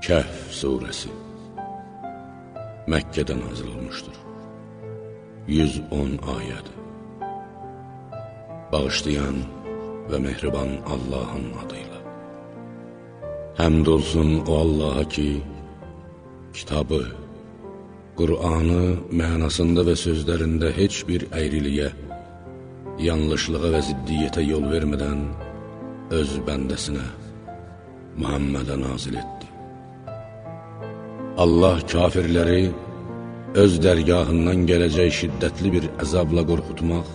Kəhf Suresi Məkkədə nazil olmuşdur 110 ayədir. Bağışlayan və mehriban Allahın adıyla. Həmd olsun o Allaha ki kitabı, Qur'anı mənasında və sözlərində heç bir əyriliyə, yanlışlığa və ziddiyyətə yol vermədən öz bəndəsinə, Muhammədə nazil etdi. Allah kafirləri öz dərgahından gələcək şiddətli bir əzabla qorxutmaq,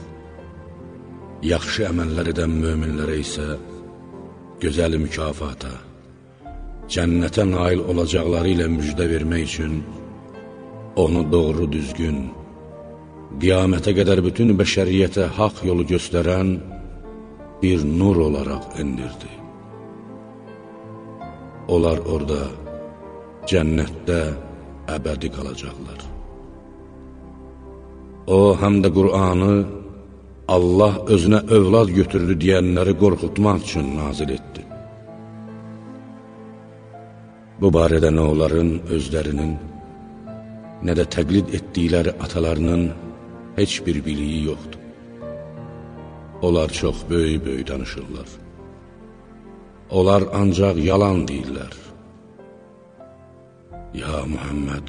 yaxşı əməllər edən möminlərə isə gözəl mükafata, cənnətə nail olacaqları ilə müjdə vermək üçün onu doğru düzgün, qiyamətə qədər bütün bəşəriyyətə haq yolu göstərən bir nur olaraq endirdi. Onlar orada cənnətdə əbədi qalacaqlar. O, həm də Qur'anı Allah özünə övlad götürdü deyənləri qorxutmaq üçün nazil etdi. Bu barədə nə onların özlərinin, nə də təqlid etdikləri atalarının heç bir biliyi yoxdur. Onlar çox böyük-böyük danışırlar. Onlar ancaq yalan deyirlər. Ya Muhammed,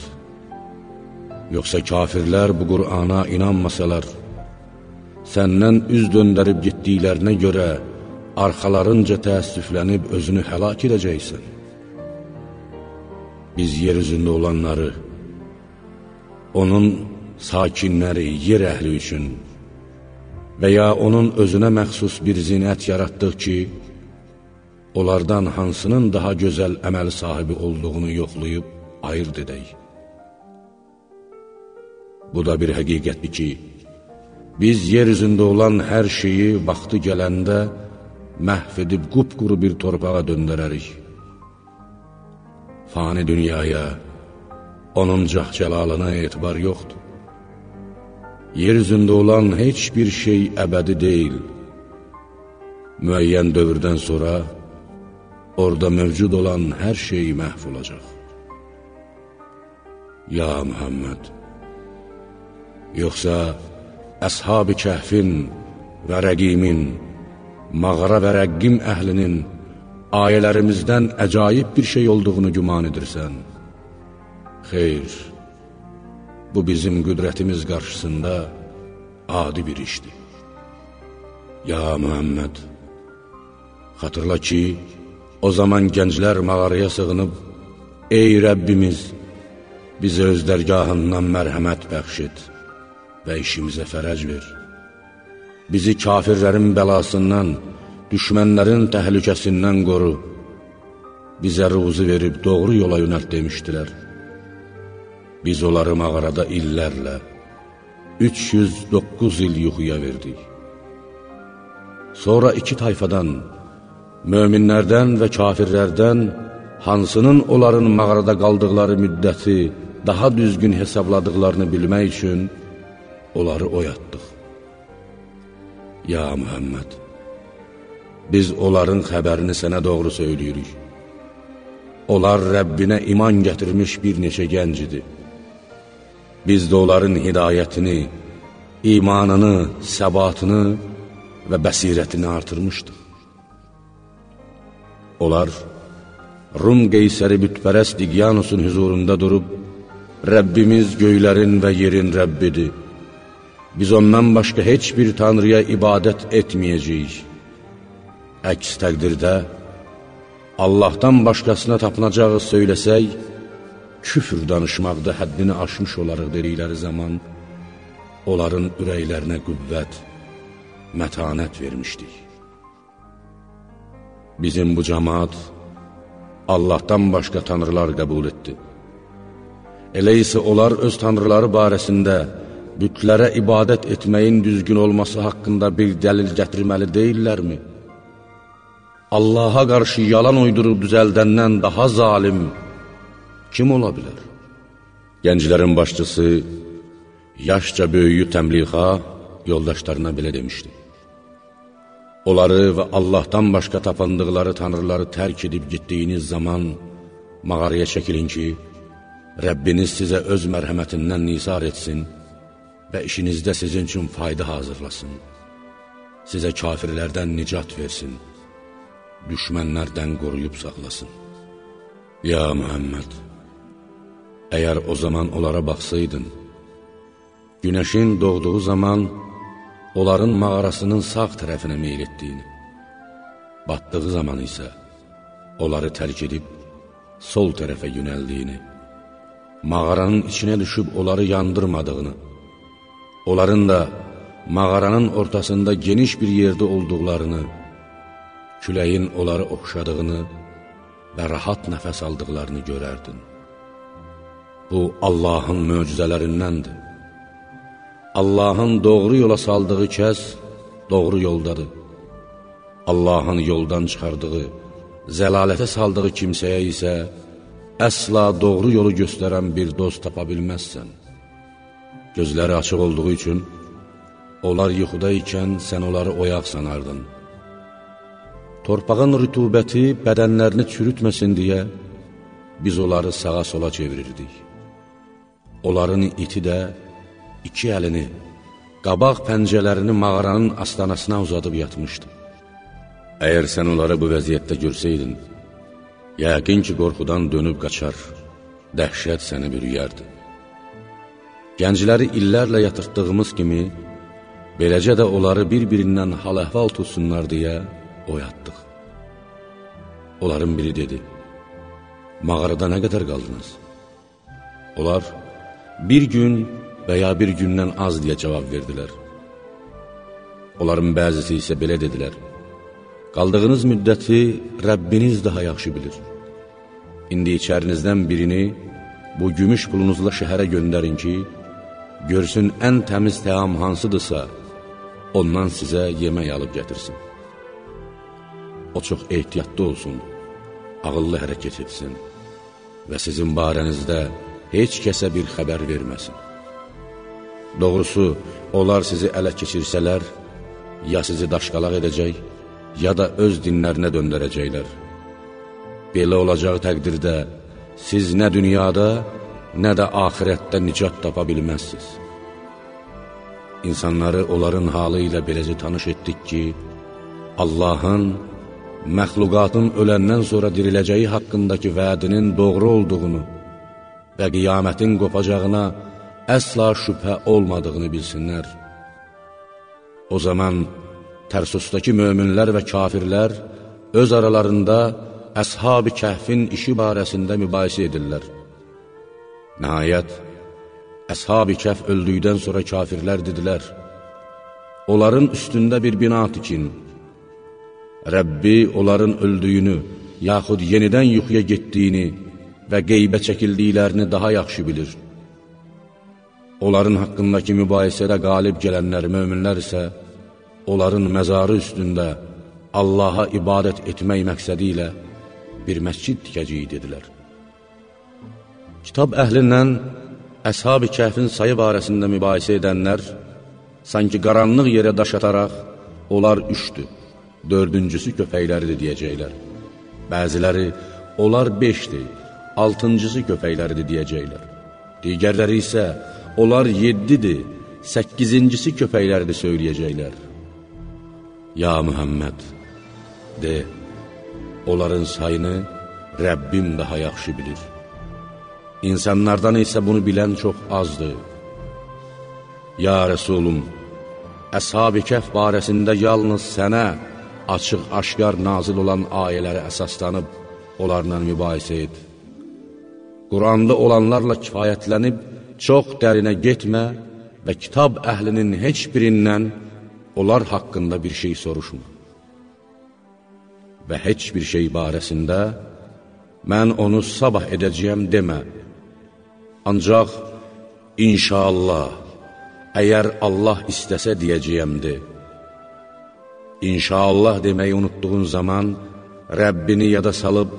yoxsa kafirlər bu Qur'ana inanmasalar, səndən üz döndərib getdiklərinə görə arxalarınca təəssüflənib özünü həlak edəcəksən. Biz yer üzündə olanları, onun sakinləri, yer əhli üçün və ya onun özünə məxsus bir zinət yaratdıq ki, onlardan hansının daha gözəl əməl sahibi olduğunu yoxlayıb ayırt edək. Bu da bir həqiqətdir ki, biz yer üzündə olan hər şeyi vaxtı gələndə məhv edib qupquru bir torpağa döndərərik. Fani dünyaya, onun cəhcəlalına etibar yoxdur. Yer üzündə olan heç bir şey əbədi deyil. Müəyyən dövrdən sonra orada mövcud olan hər şey məhv olacaq. Ya Muhammed, yoxsa əshab-ı kəhfin və rəqimin, mağara və rəqqim əhlinin ayələrimizdən əcaib bir şey olduğunu güman edirsən? Xeyr, bu bizim qüdrətimiz qarşısında adi bir işdir. Ya Muhammed, xatırla ki, o zaman gənclər mağaraya sığınıb, Ey Rəbbimiz, bizə öz dərgahından mərhəmət bəxş et və işimizə fərəc ver. Bizi kafirlərin bəlasından, düşmənlərin təhlükəsindən qoru. Bizə ruzu verib doğru yola yönəlt demişdilər. Biz onları mağarada illərlə, 309 il yuxuya verdik. Sonra iki tayfadan, möminlərdən və kafirlərdən hansının onların mağarada qaldıqları müddəti daha düzgün hesabladıqlarını bilmək üçün onları oyatdıq. Ya Muhammed, biz onların xəbərini sənə doğru söyləyirik. Onlar Rəbbinə iman gətirmiş bir neçə gəncidir. Biz də onların hidayətini, imanını, səbatını və bəsirətini artırmışdıq. Onlar Rum qeysəri bütpərəst Diqyanusun hüzurunda durub, Rəbbimiz göylərin və yerin Rəbbidir. Biz ondan başqa heç bir tanrıya ibadət etməyəcəyik. Əks təqdirdə, Allahdan başqasına tapınacağı söyləsək, küfür danışmaqda həddini aşmış olarıq dedikləri zaman, onların ürəklərinə qüvvət, mətanət vermişdik. Bizim bu cəmaat Allahdan başqa tanrılar qəbul etdi. Elə isə onlar öz tanrıları barəsində bütlərə ibadət etməyin düzgün olması haqqında bir dəlil gətirməli deyillərmi? Allaha qarşı yalan uydurub düzəldəndən daha zalim kim ola bilər? Gənclərin başçısı, yaşca böyüyü təmliğa yoldaşlarına belə demişdi. Onları və Allahdan başqa tapındıqları tanrıları tərk edib getdiyiniz zaman mağaraya çəkilin ki, Rəbbiniz sizə öz mərhəmətindən nisar etsin və işinizdə sizin üçün fayda hazırlasın. Sizə kafirlərdən nicat versin, düşmənlərdən qoruyub saxlasın. Ya Mühəmməd, əgər o zaman onlara baxsaydın, günəşin doğduğu zaman onların mağarasının sağ tərəfinə meyl etdiyini, batdığı zaman isə onları tərk edib sol tərəfə yönəldiyini, mağaranın içinə düşüb onları yandırmadığını, onların da mağaranın ortasında geniş bir yerdə olduqlarını, küləyin onları oxşadığını və rahat nəfəs aldıqlarını görərdin. Bu, Allahın möcüzələrindəndir. Allahın doğru yola saldığı kəs doğru yoldadır. Allahın yoldan çıxardığı, zəlalətə saldığı kimsəyə isə əsla doğru yolu göstərən bir dost tapa bilməzsən. Gözləri açıq olduğu üçün, onlar yuxuda ikən sən onları oyaq sanardın. Torpağın rütubəti bədənlərini çürütməsin deyə, biz onları sağa-sola çevirirdik. Onların iti də iki əlini, qabaq pəncələrini mağaranın astanasına uzadıb yatmışdı. Əgər sən onları bu vəziyyətdə görsəydin, yəqin ki, qorxudan dönüb qaçar, dəhşət səni bürüyərdi. Gəncləri illərlə yatırtdığımız kimi, beləcə də onları bir-birindən hal-əhval tutsunlar deyə oyatdıq. Onların biri dedi, mağarada nə qədər qaldınız? Onlar, bir gün və ya bir gündən az deyə cavab verdilər. Onların bəzisi isə belə dedilər, Qaldığınız müddəti Rəbbiniz daha yaxşı bilir. İndi içərinizdən birini bu gümüş pulunuzla şəhərə göndərin ki, görsün ən təmiz təam hansıdırsa, ondan sizə yemək alıb gətirsin. O çox ehtiyatlı olsun, ağıllı hərəkət etsin və sizin barənizdə heç kəsə bir xəbər verməsin. Doğrusu, onlar sizi ələ keçirsələr, ya sizi daşqalaq edəcək, ya da öz dinlərinə döndərəcəklər. Belə olacağı təqdirdə siz nə dünyada, nə də ahirətdə nicat tapa bilməzsiniz. İnsanları onların halı ilə beləcə tanış etdik ki, Allahın məxluqatın öləndən sonra diriləcəyi haqqındakı vədinin doğru olduğunu və qiyamətin qopacağına əsla şübhə olmadığını bilsinlər. O zaman Tərsusdakı möminlər və kafirlər öz aralarında əshab-ı kəhfin işi barəsində mübahisə edirlər. Nəhayət, əshab-ı kəhf öldükdən sonra kafirlər dedilər, onların üstündə bir bina tikin, Rəbbi onların öldüyünü, yaxud yenidən yuxuya getdiyini və qeybə çəkildiklərini daha yaxşı bilir. Onların haqqındakı mübahisədə qalib gələnlər, möminlər isə, onların məzarı üstündə Allaha ibadət etmək məqsədi ilə bir məscid tikəcəyik dedilər. Kitab əhlindən Əshab-ı Kəhfin sayı barəsində mübahisə edənlər, sanki qaranlıq yerə daş ataraq, onlar üçdür, dördüncüsü köpəkləridir deyəcəklər. Bəziləri, onlar beşdir, altıncısı köpəkləridir deyəcəklər. Digərləri isə, onlar yeddidir, səkkizincisi köpəkləridir söyləyəcəklər. Ya Mühəmməd, de, onların sayını Rəbbim daha yaxşı bilir. İnsanlardan isə bunu bilən çox azdır. Ya Rəsulum, Əshab-ı Kəhf barəsində yalnız sənə açıq-aşkar nazil olan ayələrə əsaslanıb onlarla mübahisə et. Quranda olanlarla kifayətlənib çox dərinə getmə və kitab əhlinin heç birindən onlar haqqında bir şey soruşma. Və heç bir şey barəsində mən onu sabah edəcəyəm demə. Ancaq inşallah, əgər Allah istəsə deyəcəyəmdir. İnşallah deməyi unutduğun zaman Rəbbini yada salıb,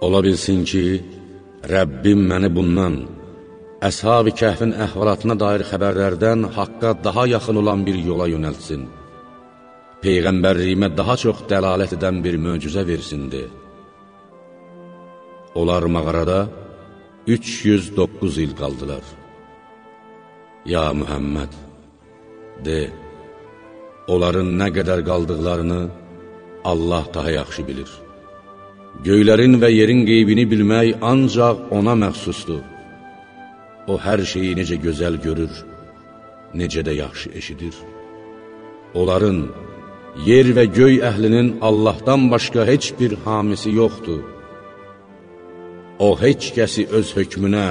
ola bilsin ki, Rəbbim məni bundan, əshab-ı kəhfin əhvalatına dair xəbərlərdən haqqa daha yaxın olan bir yola yönəltsin. Peyğəmbərliyimə daha çox dəlalət edən bir möcüzə versindir. Onlar mağarada 309 il qaldılar. Ya Mühəmməd, de, onların nə qədər qaldıqlarını Allah daha yaxşı bilir. Göylərin və yerin qeybini bilmək ancaq ona məxsusdur. O, hər şeyi necə gözəl görür, necə də yaxşı eşidir. Onların, yer və göy əhlinin Allahdan başqa heç bir hamisi yoxdur. O, heç kəsi öz hökmünə,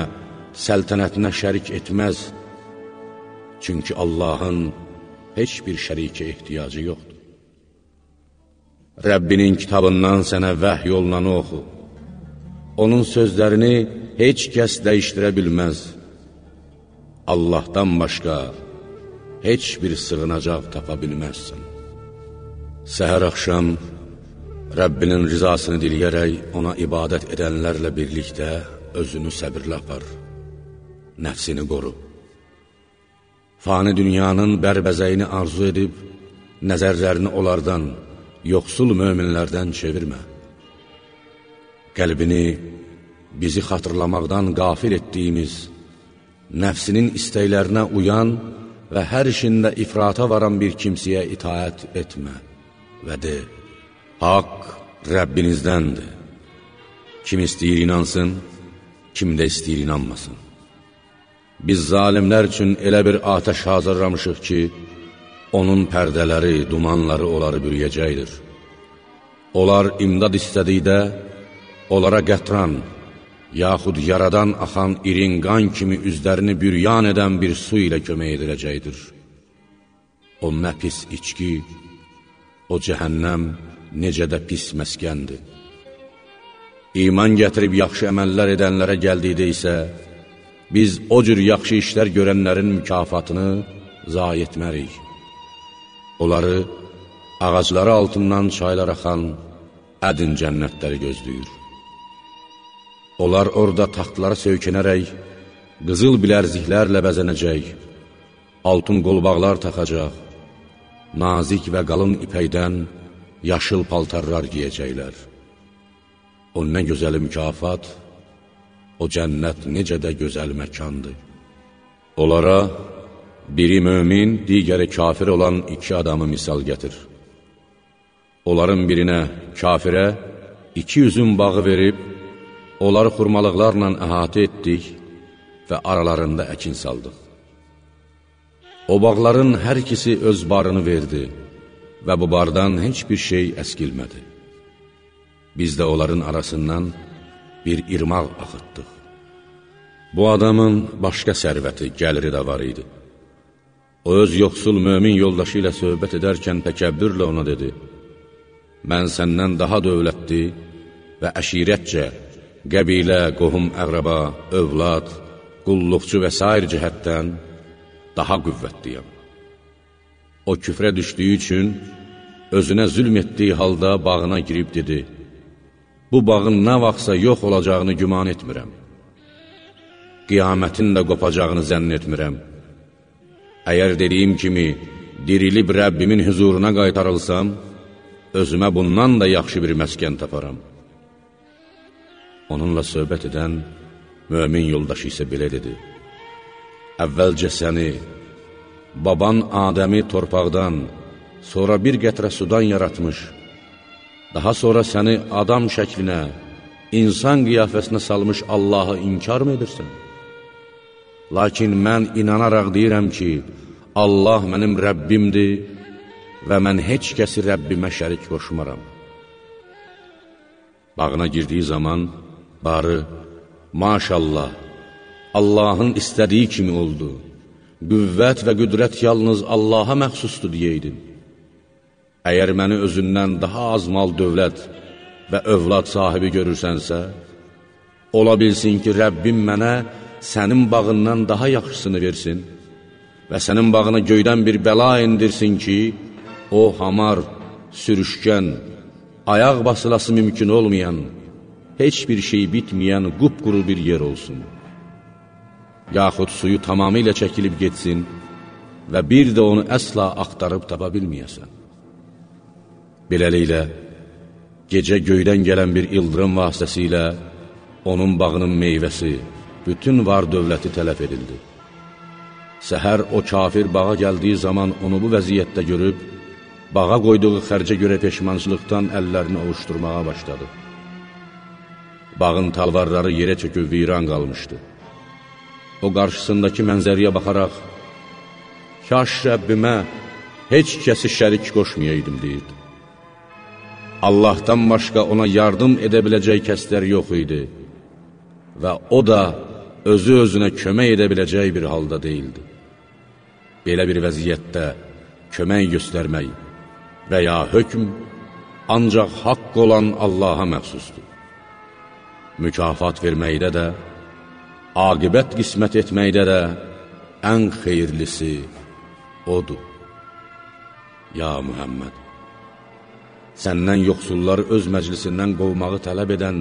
səltənətinə şərik etməz. Çünki Allahın heç bir şərikə ehtiyacı yoxdur. Rəbbinin kitabından sənə vəhy yolunanı oxu. Onun sözlərini heç kəs dəyişdirə bilməz. Allahdan başqa heç bir sığınacaq tapa bilməzsən. Səhər axşam Rəbbinin rizasını diliyərək ona ibadət edənlərlə birlikdə özünü səbirlə apar, nəfsini qoru. Fani dünyanın bərbəzəyini arzu edib, nəzərlərini onlardan, yoxsul möminlərdən çevirmə. Qəlbini bizi xatırlamaqdan qafil etdiyimiz, nəfsinin istəklərinə uyan və hər işində ifrata varan bir kimsəyə itaət etmə və de, Haqq Rəbbinizdəndir. Kim istəyir inansın, kim də istəyir inanmasın. Biz zalimlər üçün elə bir atəş hazırlamışıq ki, onun pərdələri, dumanları onları bürüyəcəkdir. Onlar imdad istədikdə, onlara qətran, yaxud yaradan axan irin qan kimi üzlərini büryan edən bir su ilə kömək ediləcəkdir. O nə pis içki, o cəhənnəm necə də pis məskəndir. İman gətirib yaxşı əməllər edənlərə gəldikdə isə, biz o cür yaxşı işlər görənlərin mükafatını zayi etmərik. Onları ağacları altından çaylar axan ədin cənnətləri gözləyir. Onlar orada taxtlara söykənərək, qızıl bilərziklərlə bəzənəcək, altın qolbaqlar taxacaq, nazik və qalın ipəkdən yaşıl paltarlar giyəcəklər. O nə gözəl mükafat, o cənnət necə də gözəl məkandır. Onlara biri mömin, digəri kafir olan iki adamı misal gətir. Onların birinə, kafirə, iki üzüm bağı verib, Onları xurmalıqlarla əhatə etdik və aralarında əkin saldıq. O bağların hər ikisi öz barını verdi və bu bardan heç bir şey əskilmədi. Biz də onların arasından bir irmaq axıtdıq. Bu adamın başqa sərvəti, gəliri də var idi. O öz yoxsul mömin yoldaşı ilə söhbət edərkən təkəbbürlə ona dedi, Mən səndən daha dövlətli və əşirətcə qəbilə, qohum, əqrəba, övlad, qulluqçu və s. cəhətdən daha qüvvətliyəm. O küfrə düşdüyü üçün özünə zülm etdiyi halda bağına girib dedi, bu bağın nə vaxtsa yox olacağını güman etmirəm. Qiyamətin də qopacağını zənn etmirəm. Əgər dediyim kimi dirilib Rəbbimin hüzuruna qaytarılsam, özümə bundan da yaxşı bir məskən taparam. Onunla söhbət edən mömin yoldaşı isə belə dedi, Əvvəlcə səni, baban Adəmi torpaqdan, sonra bir qətrə sudan yaratmış, daha sonra səni adam şəklinə, insan qiyafəsinə salmış Allahı inkar mı edirsən? Lakin mən inanaraq deyirəm ki, Allah mənim Rəbbimdir və mən heç kəsi Rəbbimə şərik qoşmaram. Bağına girdiyi zaman, Barı, maşallah, Allahın istədiyi kimi oldu. Qüvvət və qüdrət yalnız Allaha məxsusdur deyəydin. Əgər məni özündən daha az mal dövlət və övlad sahibi görürsənsə, ola bilsin ki, Rəbbim mənə sənin bağından daha yaxşısını versin və sənin bağına göydən bir bəla indirsin ki, o hamar, sürüşkən, ayaq basılası mümkün olmayan, heç bir şey bitməyən qupquru bir yer olsun. Yaxud suyu tamamilə çəkilib getsin və bir də onu əsla axtarıb tapa bilməyəsən. Beləliklə, gecə göydən gələn bir ildırım vasitəsilə onun bağının meyvəsi, bütün var dövləti tələf edildi. Səhər o kafir bağa gəldiyi zaman onu bu vəziyyətdə görüb, bağa qoyduğu xərcə görə peşmançılıqdan əllərini ovuşturmağa başladı. Bağın talvarları yerə çöküb viran qalmışdı. O qarşısındakı mənzəriyə baxaraq, Kaş Rəbbimə heç kəsi şərik qoşmayaydım, deyirdi. Allahdan başqa ona yardım edə biləcək kəslər yox idi və o da özü özünə kömək edə biləcək bir halda deyildi. Belə bir vəziyyətdə kömək göstərmək və ya hökm ancaq haqq olan Allaha məxsusdur. Mükafat verməkdə də, aqibət qismət etməkdə də ən xeyirlisi Odur. Ya Mühəmməd, səndən yoxsulları öz məclisindən qovmağı tələb edən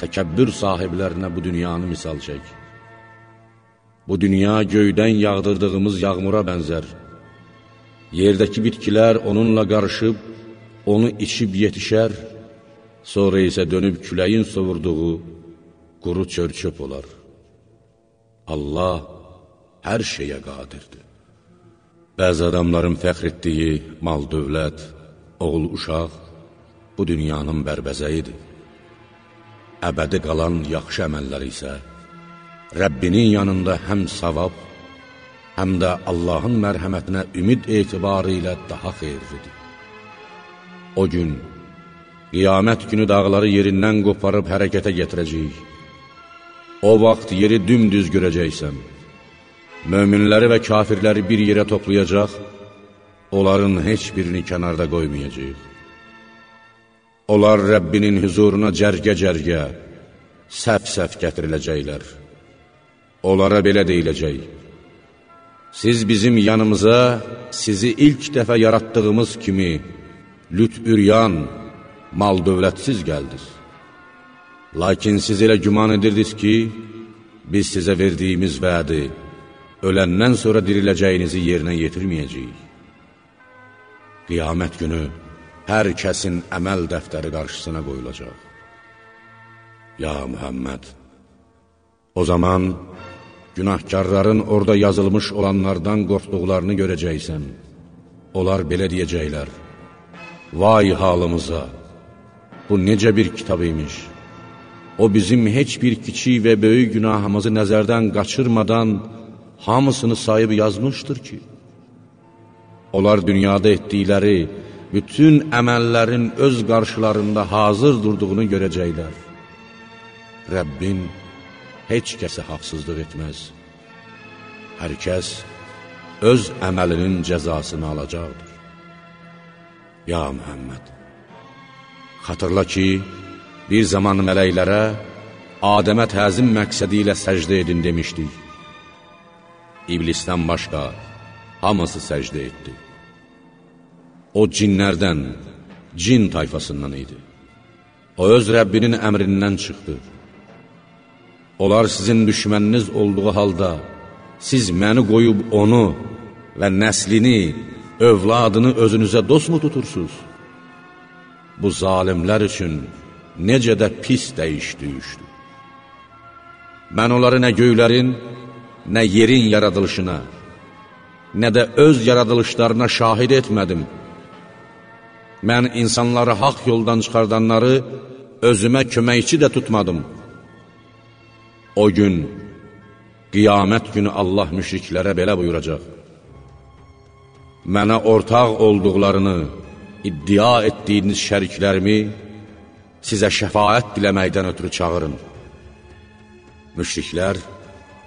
təkəbbür sahiblərinə bu dünyanı misal çək. Bu dünya göydən yağdırdığımız yağmura bənzər. Yerdəki bitkilər onunla qarışıb, onu içib yetişər, sonra isə dönüb küləyin sovurduğu quru çörçöp olar. Allah hər şeyə qadirdir. Bəzi adamların fəxr etdiyi mal, dövlət, oğul, uşaq bu dünyanın bərbəzəyidir. Əbədi qalan yaxşı əməllər isə Rəbbinin yanında həm savab, həm də Allahın mərhəmətinə ümid etibarı ilə daha xeyirlidir. O gün, qiyamət günü dağları yerindən qoparıb hərəkətə getirəcəyik. O vaxt yeri dümdüz görəcəksən. Möminləri və kafirləri bir yerə toplayacaq, onların heç birini kənarda qoymayacaq. Onlar Rəbbinin hüzuruna cərgə-cərgə, səf-səf gətiriləcəklər. Onlara belə deyiləcək, Siz bizim yanımıza sizi ilk dəfə yaratdığımız kimi lüt-üryan, mal-dövlətsiz gəldiniz. Lakin siz elə güman edirdiniz ki, biz sizə verdiyimiz vədi, öləndən sonra diriləcəyinizi yerinə yetirməyəcəyik. Qiyamət günü hər kəsin əməl dəftəri qarşısına qoyulacaq. Ya Mühəmməd, o zaman günahkarların orada yazılmış olanlardan qorxduqlarını görəcəksən. Onlar belə deyəcəklər, Vay halımıza, bu necə bir kitab imiş. O bizim heç bir kiçik və böyük günahımızı nəzərdən qaçırmadan, hamısını sayıb yazmışdır ki, onlar dünyada etdikləri bütün əməllərin öz qarşılarında hazır durduğunu görəcəklər. Rəbbin heç kəsə haqsızlıq etməz. Hər kəs öz əməlinin cəzasını alacaqdır. Ya Mühəmməd, xatırla ki, bir zaman mələklərə Adəmə təzim məqsədi ilə səcdə edin demişdik iblisdən başqa hamısı səcdə etdi. O cinlərdən, cin tayfasından idi. O öz Rəbbinin əmrindən çıxdı. Onlar sizin düşməniniz olduğu halda, siz məni qoyub onu və nəslini, övladını özünüzə dost mu tutursunuz? Bu zalimlər üçün necə də pis dəyiş düşdü. Mən onları nə göylərin, nə yerin yaradılışına, nə də öz yaradılışlarına şahid etmədim. Mən insanları haq yoldan çıxardanları özümə köməkçi də tutmadım. O gün, qiyamət günü Allah müşriklərə belə buyuracaq. Mənə ortaq olduqlarını, iddia etdiyiniz şəriklərimi sizə şəfayət diləməkdən ötürü çağırın. Müşriklər,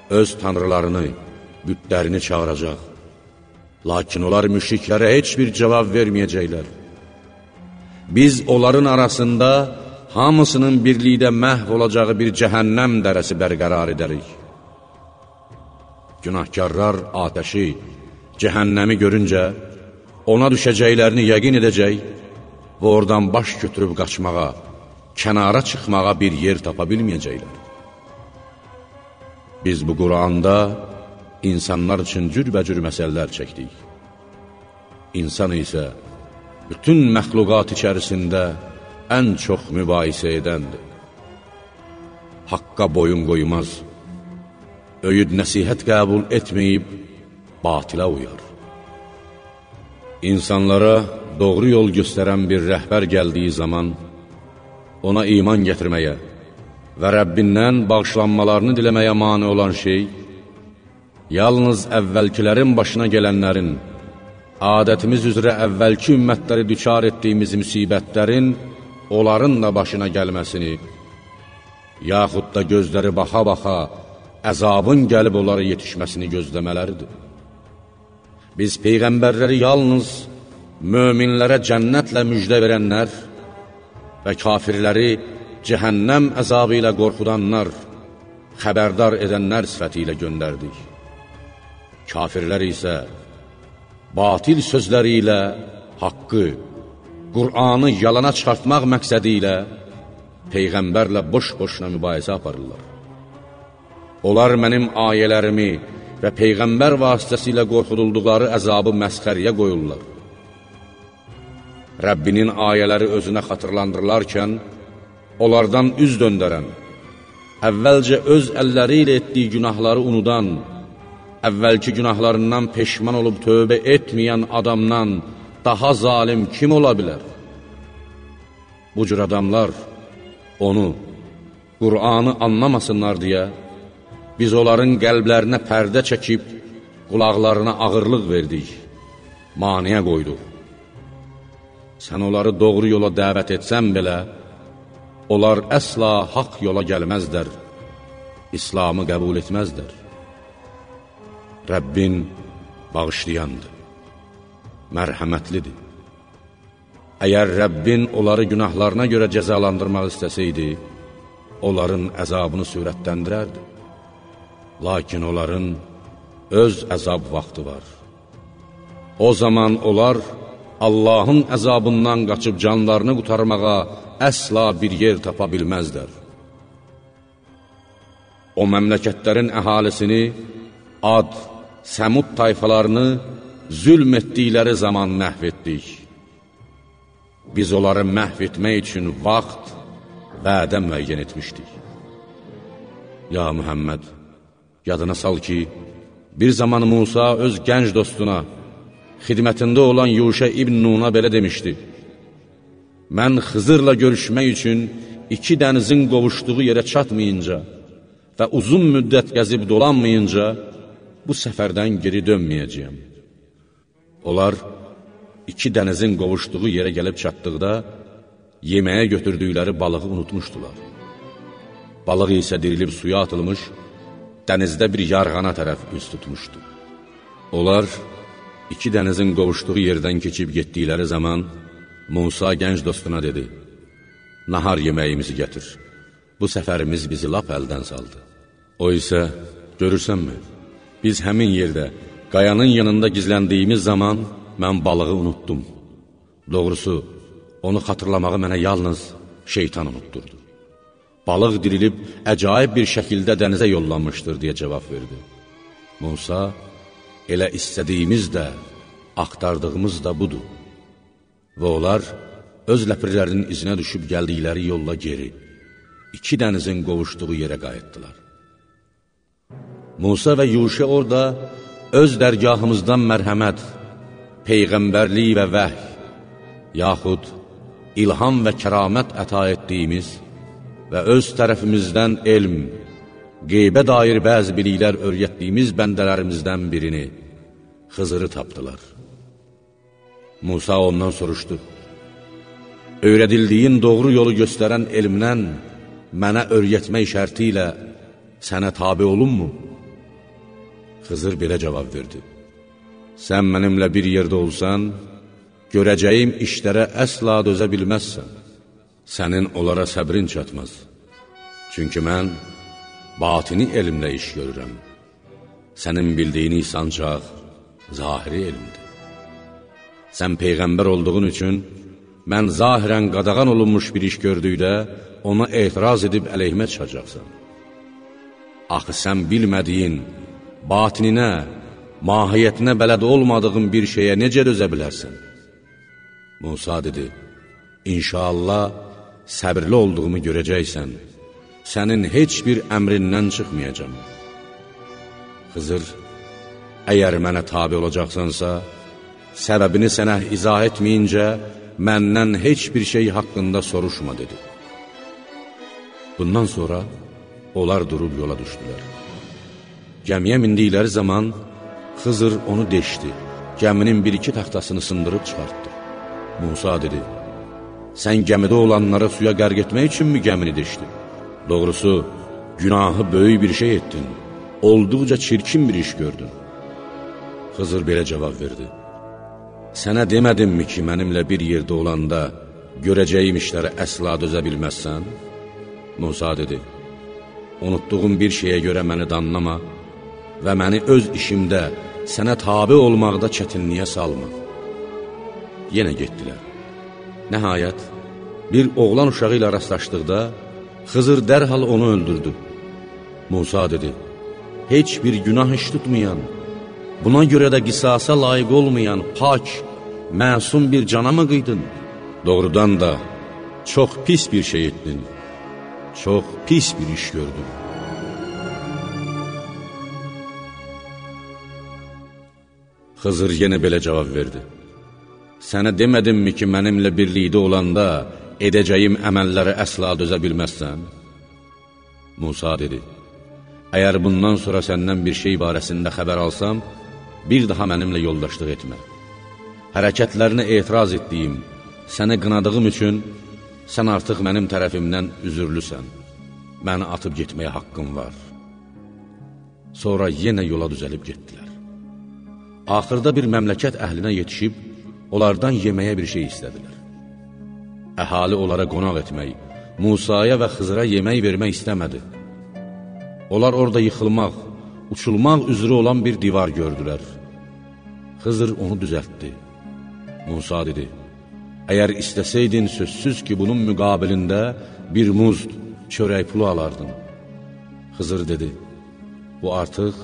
öz tanrılarını, bütlərini çağıracaq. Lakin onlar müşriklərə heç bir cavab verməyəcəklər. Biz onların arasında hamısının birlikdə məhv olacağı bir cəhənnəm dərəsi bərqərar edərik. Günahkarlar atəşi, cəhənnəmi görüncə, ona düşəcəklərini yəqin edəcək və oradan baş götürüb qaçmağa, kənara çıxmağa bir yer tapa bilməyəcəklər. Biz bu Quranda insanlar üçün cürbəcür məsələlər çəkdik. İnsan isə bütün məxluqat içərisində ən çox mübahisə edəndir. haqqa boyun qoymaz. Öyüd nəsihət qəbul etməyib, batilə uyar. İnsanlara doğru yol göstərən bir rəhbər gəldiyi zaman, ona iman gətirməyə və Rəbbindən bağışlanmalarını diləməyə mani olan şey, yalnız əvvəlkilərin başına gələnlərin, adətimiz üzrə əvvəlki ümmətləri düçar etdiyimiz müsibətlərin onların da başına gəlməsini, yaxud da gözləri baxa-baxa əzabın gəlib onlara yetişməsini gözləmələridir. Biz Peyğəmbərləri yalnız möminlərə cənnətlə müjdə verənlər və kafirləri cəhənnəm əzabı ilə qorxudanlar, xəbərdar edənlər sifəti ilə göndərdik. Kafirlər isə batil sözləri ilə haqqı, Qur'anı yalana çıxartmaq məqsədi ilə Peyğəmbərlə boş-boşuna mübahisə aparırlar. Onlar mənim ayələrimi və Peyğəmbər vasitəsilə qorxudulduqları əzabı məsxəriyə qoyurlar. Rəbbinin ayələri özünə xatırlandırılarkən, onlardan üz döndərən, əvvəlcə öz əlləri ilə etdiyi günahları unudan, əvvəlki günahlarından peşman olub tövbə etməyən adamdan daha zalim kim ola bilər? Bu cür adamlar onu, Qur'anı anlamasınlar deyə, biz onların qəlblərinə pərdə çəkib, qulaqlarına ağırlıq verdik, maniyə qoyduq. Sən onları doğru yola dəvət etsən belə, onlar əsla haqq yola gəlməzdər, İslamı qəbul etməzdər. Rəbbin bağışlayandır, mərhəmətlidir. Əgər Rəbbin onları günahlarına görə cəzalandırmaq istəsəydi, onların əzabını sürətləndirərdi. Lakin onların öz əzab vaxtı var. O zaman onlar Allahın əzabından qaçıb canlarını qutarmağa əsla bir yer tapa bilməzlər. O məmləkətlərin əhalisini Ad, Səmud tayfalarını zülm etdikləri zaman məhv etdik. Biz onları məhv etmək üçün vaxt, vədə müəyyən etmişdik. Ya Mühəmməd, yadına sal ki, bir zaman Musa öz gənc dostuna, xidmətində olan Yuşə İbn Nuna belə demişdi, Mən Xızırla görüşmək üçün iki dənizin qovuşduğu yerə çatmayınca və uzun müddət gəzib dolanmayınca, bu səfərdən geri dönməyəcəyəm. Onlar iki dənizin qovuşduğu yerə gəlib çatdıqda, yeməyə götürdükləri balığı unutmuşdular. Balıq isə dirilib suya atılmış, dənizdə bir yarğana tərəf üst tutmuşdu. Onlar iki dənizin qovuşduğu yerdən keçib getdikləri zaman Musa gənc dostuna dedi, Nahar yeməyimizi gətir, bu səfərimiz bizi lap əldən saldı. O isə, görürsənmi, biz həmin yerdə qayanın yanında gizləndiyimiz zaman mən balığı unutdum. Doğrusu, onu xatırlamağı mənə yalnız şeytan unutturdu. Balıq dirilib əcaib bir şəkildə dənizə yollanmışdır, deyə cavab verdi. Musa, elə istədiyimiz də, axtardığımız da budur. Və onlar öz ləpirlərinin izinə düşüb gəldikləri yolla geri, iki dənizin qovuşduğu yerə qayıtdılar. Musa və Yuşə orada öz dərgahımızdan mərhəmət, peyğəmbərlik və vəhy, yaxud ilham və kəramət əta etdiyimiz və öz tərəfimizdən elm, qeybə dair bəzi biliklər öyrətdiyimiz bəndələrimizdən birini, Xızırı tapdılar. Musa ondan soruşdu, Öyrədildiyin doğru yolu göstərən elmdən mənə öyrətmək şərti ilə sənə tabi olunmu? Xızır belə cavab verdi, Sən mənimlə bir yerdə olsan, görəcəyim işlərə əsla dözə bilməzsən. Sənin onlara səbrin çatmaz. Çünki mən batini elmlə iş görürəm. Sənin bildiyini isə ancaq zahiri elmdir. Sən Peyğəmbər olduğun üçün, mən zahirən qadağan olunmuş bir iş gördükdə, ona etiraz edib əleyhmə çıxacaqsan. Axı sən bilmədiyin, batininə, mahiyyətinə bələd olmadığın bir şeyə necə dözə bilərsən? Musa dedi, İnşallah səbirli olduğumu görəcəksən. sənin heç bir əmrindən çıxmayacam. Xızır, əgər mənə tabi olacaqsansa, səbəbini sənə izah etməyincə, məndən heç bir şey haqqında soruşma, dedi. Bundan sonra onlar durub yola düşdülər. Gəmiyə mindikləri zaman Xızır onu deşdi, gəminin bir-iki taxtasını sındırıb çıxartdı. Musa dedi, sən gəmidə olanlara suya qərq etmək üçünmü gəmini deşdin? Doğrusu, günahı böyük bir şey etdin, olduqca çirkin bir iş gördün. Xızır belə cavab verdi, sənə demədimmi ki, mənimlə bir yerdə olanda görəcəyim işlərə əsla dözə bilməzsən? Musa dedi, unutduğum bir şeyə görə məni danlama və məni öz işimdə sənə tabi olmaqda çətinliyə salma. Yenə getdilər. Nəhayət, bir oğlan uşağı ilə rastlaşdıqda, Xızır dərhal onu öldürdü. Musa dedi, heç bir günah iş tutmayan, buna görə də qisasa layiq olmayan, pak, məsum bir cana mı qıydın? Doğrudan da çox pis bir şey etdin, çox pis bir iş gördün. Xızır yenə belə cavab verdi. Sənə demədimmi ki, mənimlə birlikdə olanda edəcəyim əməlləri əsla dözə bilməzsən? Musa dedi, əgər bundan sonra səndən bir şey barəsində xəbər alsam, bir daha mənimlə yoldaşlıq etmə. Hərəkətlərinə etiraz etdiyim, səni qınadığım üçün sən artıq mənim tərəfimdən üzürlüsən, məni atıb getməyə haqqım var. Sonra yenə yola düzəlib getdilər. Axırda bir məmləkət əhlinə yetişib, onlardan yeməyə bir şey istədilər. Əhali onlara qonaq etmək, Musaya və Xızıra yemək vermək istəmədi. Onlar orada yıxılmaq, uçulmaq üzrə olan bir divar gördülər. Xızır onu düzəltdi. Musa dedi, əgər istəsəydin sözsüz ki, bunun müqabilində bir muzd, çörək pulu alardın. Xızır dedi, bu artıq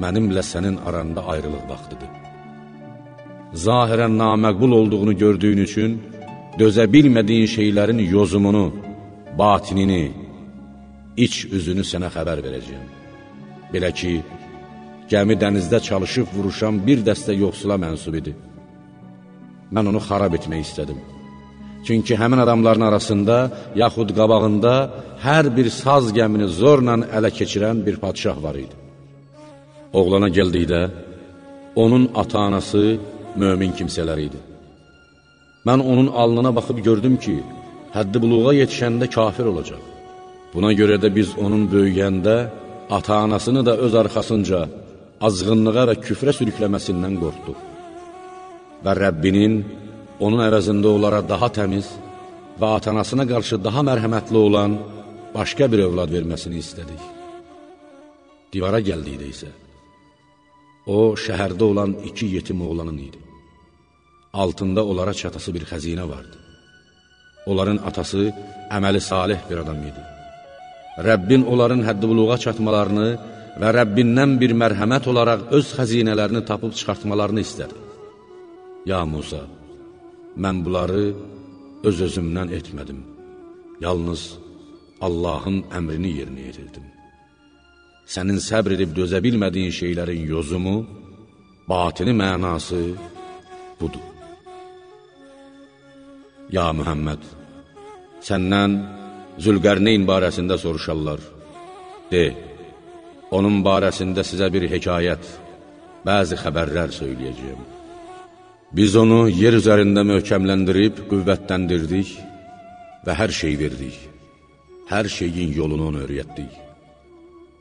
mənimlə sənin aranda ayrılıq vaxtıdır. Zahirən naməqbul olduğunu gördüyün üçün, dözə bilmədiyin şeylərin yozumunu, batinini, iç üzünü sənə xəbər verəcəyim. Belə ki, gəmi dənizdə çalışıb vuruşan bir dəstə yoxsula mənsub idi. Mən onu xarab etmək istədim. Çünki həmin adamların arasında, yaxud qabağında hər bir saz gəmini zorla ələ keçirən bir padişah var idi. Oğlana gəldikdə, onun ata-anası mömin kimsələr idi. Mən onun alnına baxıb gördüm ki, həddi buluğa yetişəndə kafir olacaq. Buna görə də biz onun böyüyəndə ata-anasını da öz arxasınca azğınlığa və küfrə sürükləməsindən qorxduq. Və Rəbbinin onun əvəzində onlara daha təmiz və atanasına qarşı daha mərhəmətli olan başqa bir övlad verməsini istədik. Divara gəldikdə isə, o, şəhərdə olan iki yetim oğlanın idi. Altında onlara çatası bir xəzinə vardı. Onların atası əməli salih bir adam idi. Rəbbin onların həddi buluğa çatmalarını və Rəbbindən bir mərhəmət olaraq öz xəzinələrini tapıb çıxartmalarını istədi. Ya Musa, mən bunları öz-özümdən etmədim. Yalnız Allahın əmrini yerinə yetirdim. Sənin səbr edib dözə bilmədiyin şeylərin yozumu, batini mənası budur. Ya Mühəmməd, səndən Zülqərneyn barəsində soruşarlar. De, onun barəsində sizə bir hekayət, bəzi xəbərlər söyləyəcəyim. Biz onu yer üzərində möhkəmləndirib, qüvvətləndirdik və hər şey verdik. Hər şeyin yolunu onu öyrətdik.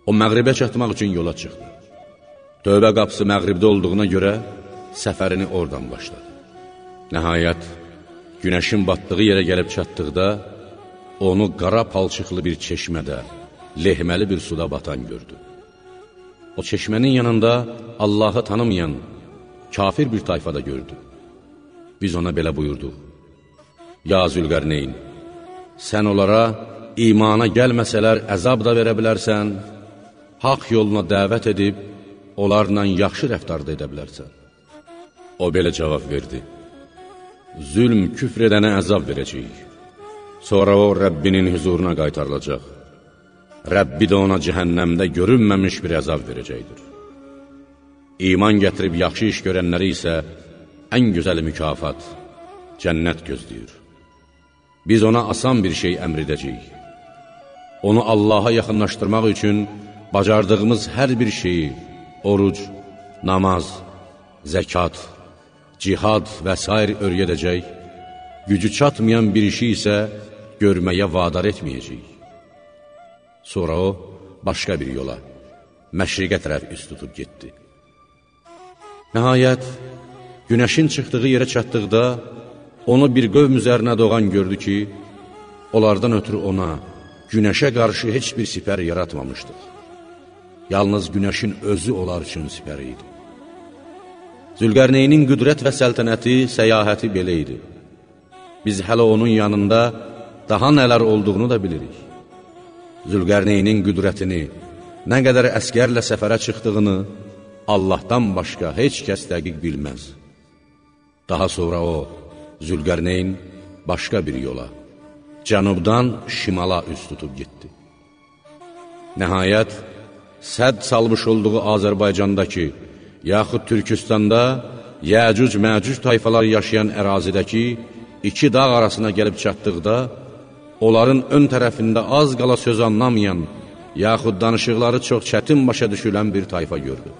O məğribə çatmaq üçün yola çıxdı. Tövbə qapısı məğribdə olduğuna görə səfərini oradan başladı. Nəhayət, günəşin batdığı yerə gəlib çatdıqda, onu qara palçıqlı bir çeşmədə, lehməli bir suda batan gördü. O çeşmənin yanında Allahı tanımayan, kafir bir tayfada gördü. Biz ona belə buyurduq. Ya Zülqərneyn, sən onlara imana gəlməsələr əzab da verə bilərsən, haq yoluna dəvət edib, onlarla yaxşı rəftarda edə bilərsən. O belə cavab verdi. Zülm küfr edənə əzab verəcəyik. Sonra o Rəbbinin hüzuruna qaytarılacaq. Rəbbi də ona cəhənnəmdə görünməmiş bir əzab verəcəkdir. İman gətirib yaxşı iş görənləri isə ən gözəl mükafat, cənnət gözləyir. Biz ona asan bir şey əmr edəcəyik. Onu Allaha yaxınlaşdırmaq üçün bacardığımız hər bir şeyi, oruc, namaz, zəkat, cihad və s. örgədəcək, gücü çatmayan bir işi isə görməyə vadar etməyəcək. Sonra o, başqa bir yola, məşriqə tərəf üst tutub getdi. Nəhayət, günəşin çıxdığı yerə çatdıqda, onu bir qövm üzərinə doğan gördü ki, onlardan ötürü ona, günəşə qarşı heç bir sipər yaratmamışdır. Yalnız günəşin özü onlar üçün sipər idi. Zülqərneynin qüdrət və səltənəti, səyahəti belə idi. Biz hələ onun yanında daha nələr olduğunu da bilirik. Zülqərneynin qüdrətini, nə qədər əskərlə səfərə çıxdığını Allahdan başqa heç kəs dəqiq bilməz. Daha sonra o, Zülqərneyn başqa bir yola, cənubdan şimala üst tutub getdi. Nəhayət, sədd salmış olduğu Azərbaycandakı, yaxud Türkistanda Yəcüc-Məcüc tayfaları yaşayan ərazidəki iki dağ arasına gəlib çatdıqda, onların ön tərəfində az qala söz anlamayan, yaxud danışıqları çox çətin başa düşülən bir tayfa gördü.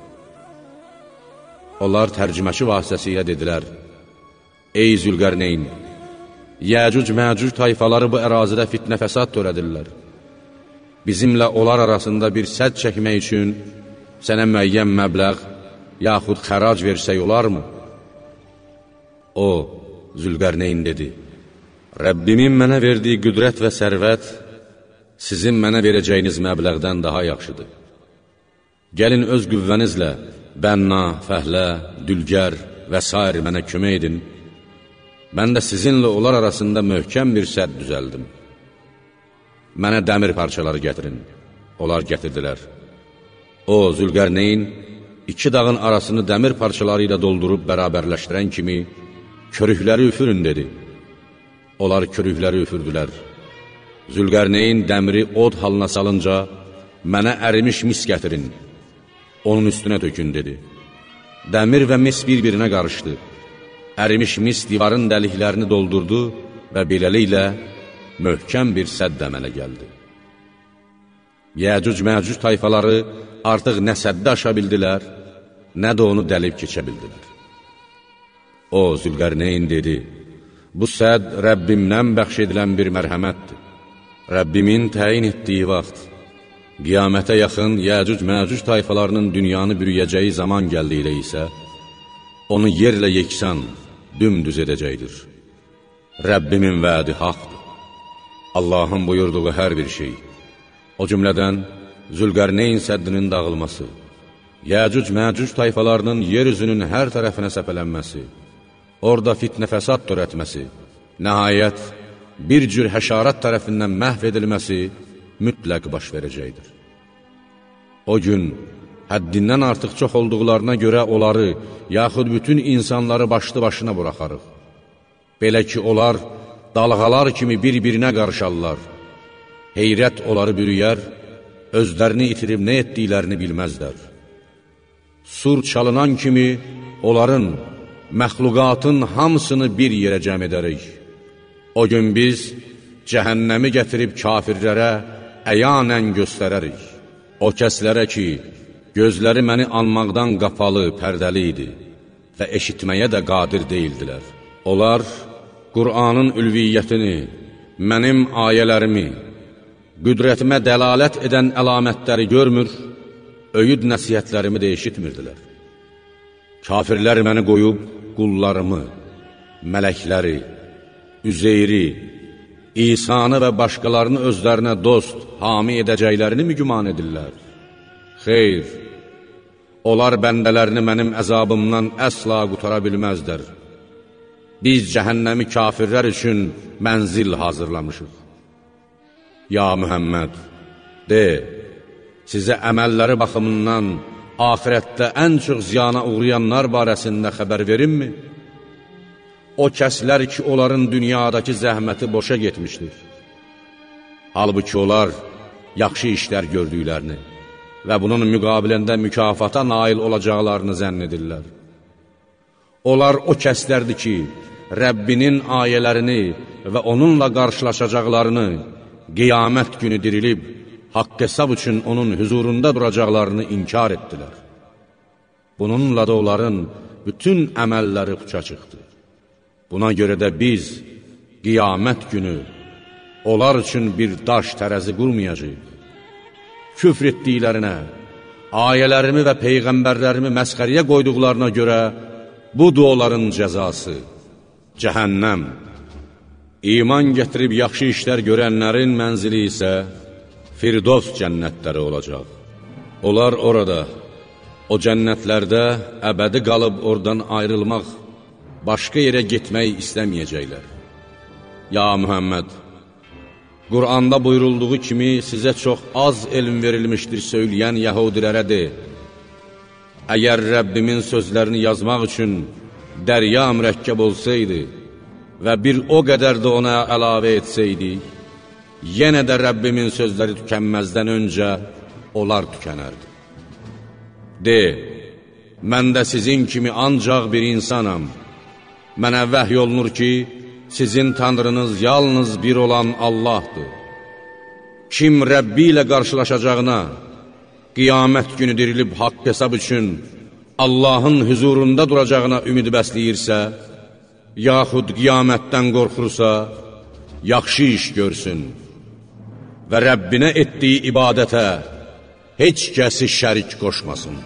Onlar tərcüməçi vasitəsilə dedilər, Ey Zülqərneyn, Yəcüc-Məcüc tayfaları bu ərazidə fitnə fəsad törədirlər. Bizimlə onlar arasında bir sədd çəkmək üçün sənə müəyyən məbləğ, yaxud xərac versək olarmı? O, Zülqərneyn dedi, Rəbbimin mənə verdiyi qüdrət və sərvət sizin mənə verəcəyiniz məbləğdən daha yaxşıdır. Gəlin öz qüvvənizlə bənna, fəhlə, dülgər və s. mənə kömək edin. Mən də sizinlə onlar arasında möhkəm bir sədd düzəldim. Mənə dəmir parçaları gətirin. Onlar gətirdilər. O, Zülqərneyn, iki dağın arasını dəmir parçaları ilə doldurub bərabərləşdirən kimi, körükləri üfürün, dedi. Onlar körükləri üfürdülər. Zülqərneyn dəmiri od halına salınca, mənə ərimiş mis gətirin, onun üstünə tökün, dedi. Dəmir və mis bir-birinə qarışdı. Ərimiş mis divarın dəliklərini doldurdu və beləliklə möhkəm bir sədd əmələ gəldi. Yəcüc-məcüc tayfaları artıq nə səddə aşa bildilər, nə də onu dəlib keçə bildilər. O, Zülqərneyn dedi, Bu səd Rəbbimdən bəxş edilən bir mərhəmətdir. Rəbbimin təyin etdiyi vaxt, qiyamətə yaxın Yəcüc-Məcüc tayfalarının dünyanı bürüyəcəyi zaman gəldikdə isə, onu yerlə yeksan, dümdüz edəcəkdir. Rəbbimin vədi haqdır. Allahın buyurduğu hər bir şey, o cümlədən Zülqərneyn səddinin dağılması, Yəcüc-Məcüc tayfalarının yer üzünün hər tərəfinə səpələnməsi, orada fitnə fəsad törətməsi, nəhayət, bir cür həşarat tərəfindən məhv edilməsi mütləq baş verəcəkdir. O gün, həddindən artıq çox olduqlarına görə onları, yaxud bütün insanları başlı başına buraxarıq. Belə ki, onlar dalğalar kimi bir-birinə qarşarlar. Heyrət onları bürüyər, özlərini itirib nə etdiklərini bilməzlər. Sur çalınan kimi onların, məxluqatın hamısını bir yerə cəm edərik. O gün biz cəhənnəmi gətirib kafirlərə əyanən göstərərik. O kəslərə ki, gözləri məni anmaqdan qapalı, pərdəli idi və eşitməyə də qadir deyildilər. Onlar Qur'anın ülviyyətini, mənim ayələrimi, qüdrətimə dəlalət edən əlamətləri görmür, öyüd nəsiyyətlərimi də eşitmirdilər. Kafirlər məni qoyub, qullarımı, mələkləri, Üzeyri, İsanı və başqalarını özlərinə dost, hami edəcəklərini mi güman edirlər? Xeyr, onlar bəndələrini mənim əzabımdan əsla qutara bilməzdər. Biz cəhənnəmi kafirlər üçün mənzil hazırlamışıq. Ya Mühəmməd, de, sizə əməlləri baxımından axirətdə ən çox ziyana uğrayanlar barəsində xəbər verimmi? O kəslər ki, onların dünyadakı zəhməti boşa getmişdir. Halbuki onlar yaxşı işlər gördüklərini və bunun müqabilində mükafata nail olacaqlarını zənn edirlər. Onlar o kəslərdir ki, Rəbbinin ayələrini və onunla qarşılaşacaqlarını, qiyamət günü dirilib, haqq hesab üçün onun huzurunda duracaqlarını inkar etdilər. Bununla da onların bütün əməlləri puça çıxdı. Buna görə də biz qiyamət günü onlar üçün bir daş tərəzi qurmayacaq. Küfr etdiklərinə, ayələrimi və peyğəmbərlərimi məsxəriyə qoyduqlarına görə budur onların cəzası, cəhənnəm. İman gətirib yaxşı işlər görənlərin mənzili isə Firdos cənnətləri olacaq. Onlar orada, o cənnətlərdə əbədi qalıb oradan ayrılmaq, başqa yerə getmək istəməyəcəklər. Ya Mühəmməd, Quranda buyurulduğu kimi sizə çox az elm verilmişdir söyləyən yəhudilərə de, Əgər Rəbbimin sözlərini yazmaq üçün dərya mürəkkəb olsaydı və bir o qədər də ona əlavə etsəydi, yenə də Rəbbimin sözləri tükənməzdən öncə onlar tükənərdi. De, mən də sizin kimi ancaq bir insanam. Mənə vəhy olunur ki, sizin tanrınız yalnız bir olan Allahdır. Kim Rəbbi ilə qarşılaşacağına, qiyamət günü dirilib haqq hesab üçün Allahın hüzurunda duracağına ümid bəsləyirsə, yaxud qiyamətdən qorxursa, yaxşı iş görsün və Rəbbinə etdiyi ibadətə heç kəsi şərik qoşmasın.